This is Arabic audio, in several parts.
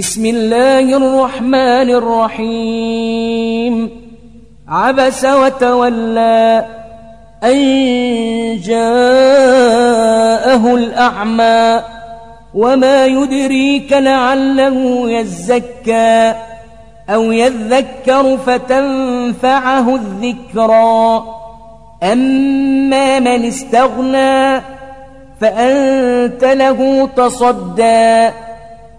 بسم الله الرحمن الرحيم. عبس وتولى أن جاءه الأعمى وما يدريك لعله يزكى أو يذكر فتنفعه الذكرى. أما من استغنى فأنت له تصدى.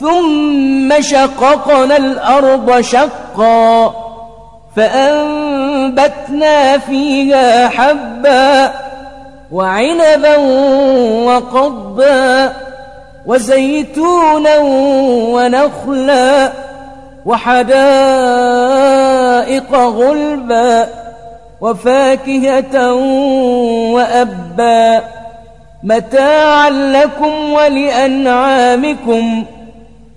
ثم شققنا الأرض شقا فأنبتنا فيها حبا وعنبا وقضبا وزيتونا ونخلا وحدائق غلبا وفاكهة وأبا متاعا لكم ولأنعامكم